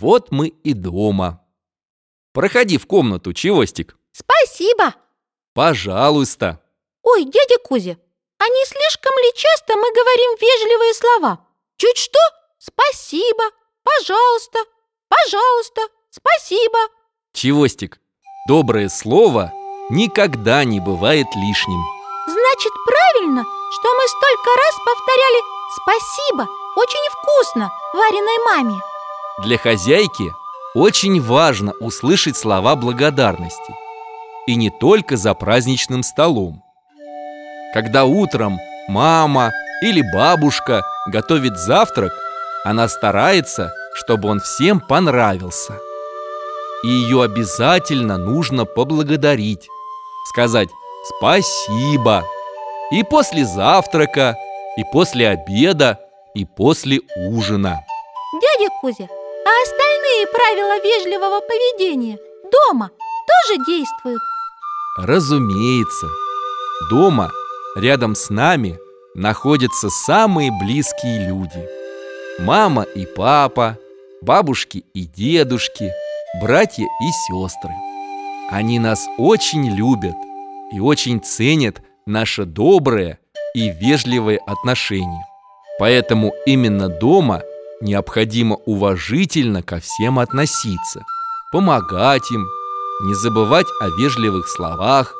Вот мы и дома. Проходи в комнату, Чевостик. Спасибо. Пожалуйста. Ой, дядя Кузя, а не слишком ли часто мы говорим вежливые слова? Чуть что? Спасибо, пожалуйста, пожалуйста, спасибо. Чевостик, доброе слово никогда не бывает лишним. Значит, правильно, что мы столько раз повторяли «спасибо», очень вкусно, вареной маме. Для хозяйки очень важно услышать слова благодарности. И не только за праздничным столом. Когда утром мама или бабушка готовит завтрак, она старается, чтобы он всем понравился. И ее обязательно нужно поблагодарить, сказать «спасибо». И после завтрака, и после обеда, и после ужина. Дядя Кузя, а остальные правила вежливого поведения дома тоже действуют? Разумеется. Дома, рядом с нами, находятся самые близкие люди. Мама и папа, бабушки и дедушки, братья и сестры. Они нас очень любят и очень ценят наше доброе и вежливое отношение. Поэтому именно дома необходимо уважительно ко всем относиться, помогать им, не забывать о вежливых словах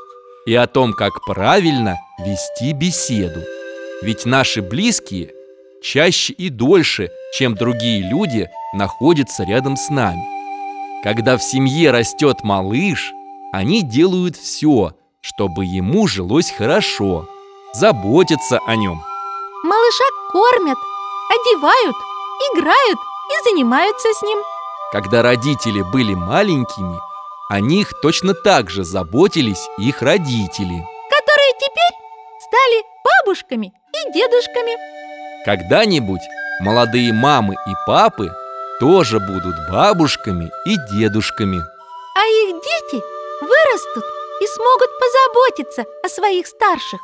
и о том, как правильно вести беседу. Ведь наши близкие чаще и дольше, чем другие люди, находятся рядом с нами. Когда в семье растет малыш, они делают все, чтобы ему жилось хорошо, заботятся о нем. Малыша кормят, одевают, играют и занимаются с ним. Когда родители были маленькими, о них точно так же заботились их родители. Которые теперь стали бабушками и дедушками. Когда-нибудь молодые мамы и папы тоже будут бабушками и дедушками. А их дети вырастут и смогут позаботиться о своих старших.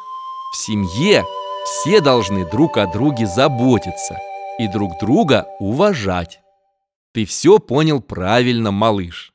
В семье все должны друг о друге заботиться и друг друга уважать. Ты все понял правильно, малыш.